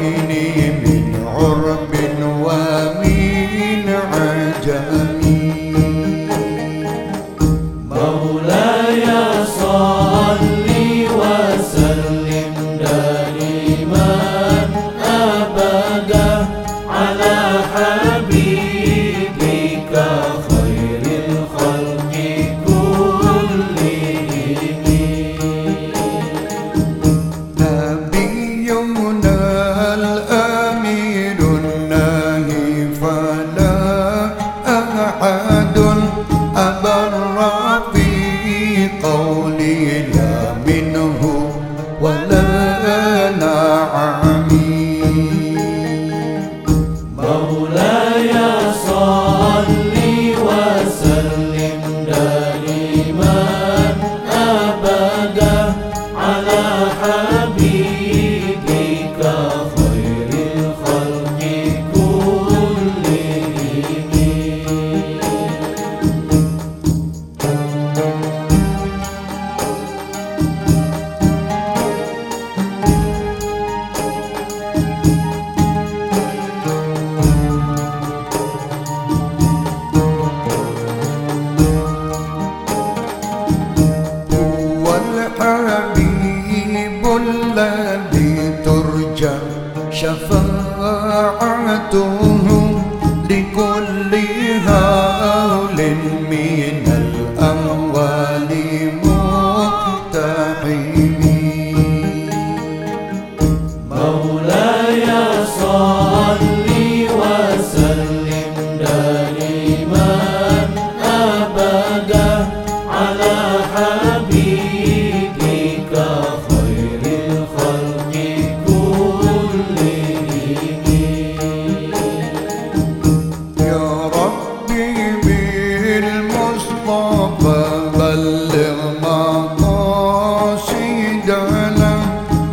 Nini الذي ترجى شفاعته لكل هول من الأموال.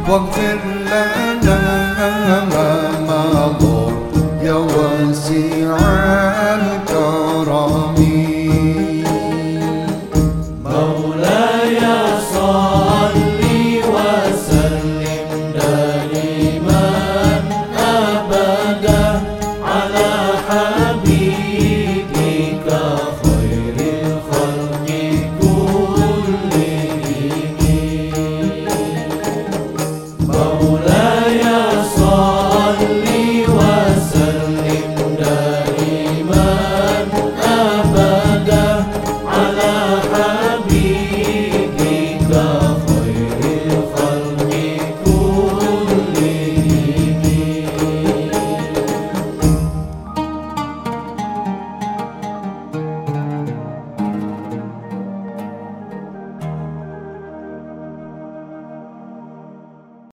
واغفر لنا